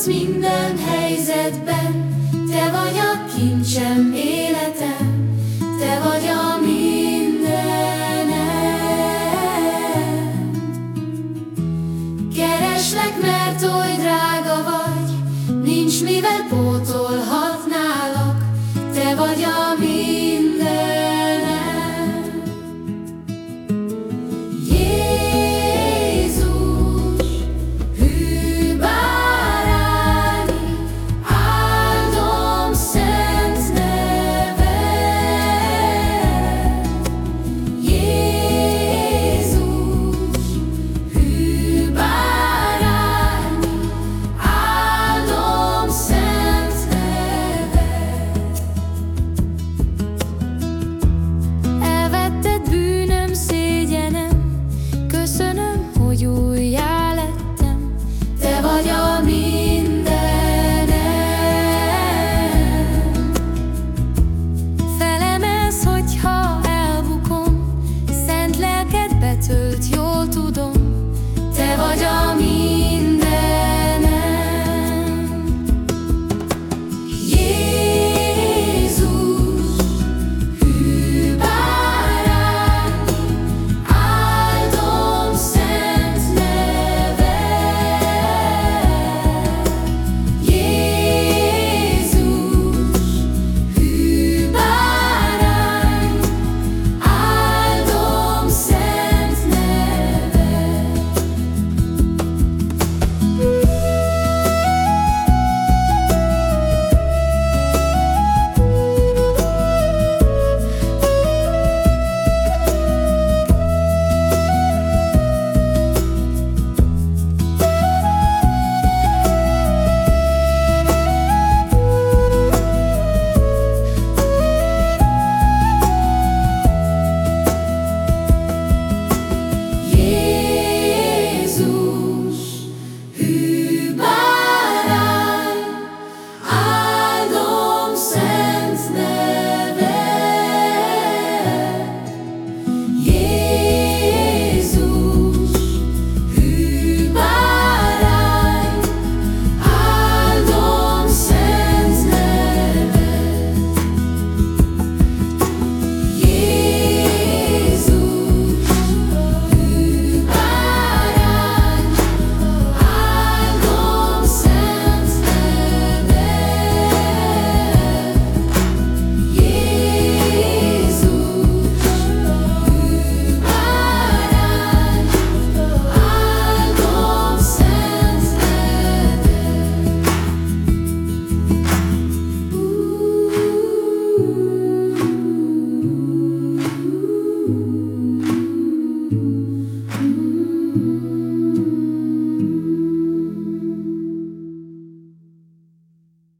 maradsz minden helyzetben, Te vagy a kincsem életem, Te vagy a mindenem. Kereslek, mert oly drága vagy, Nincs mivel jól tudom, te vagy a minden.